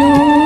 Lord.